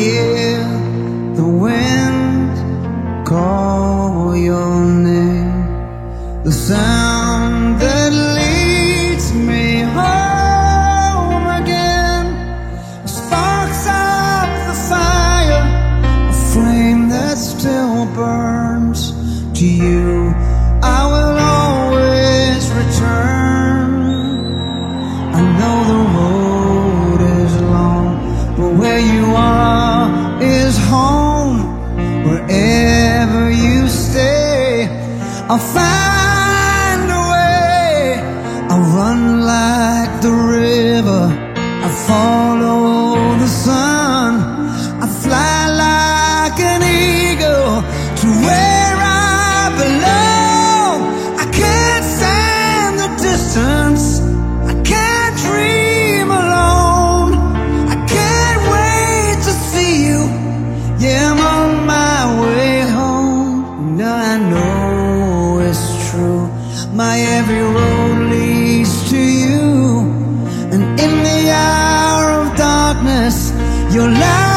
hear the wind call your name, the sound that leads me home again, sparks up the fire, a flame that still burns to you. I'll find My every road leads to you. And in the hour of darkness, your light.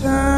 turn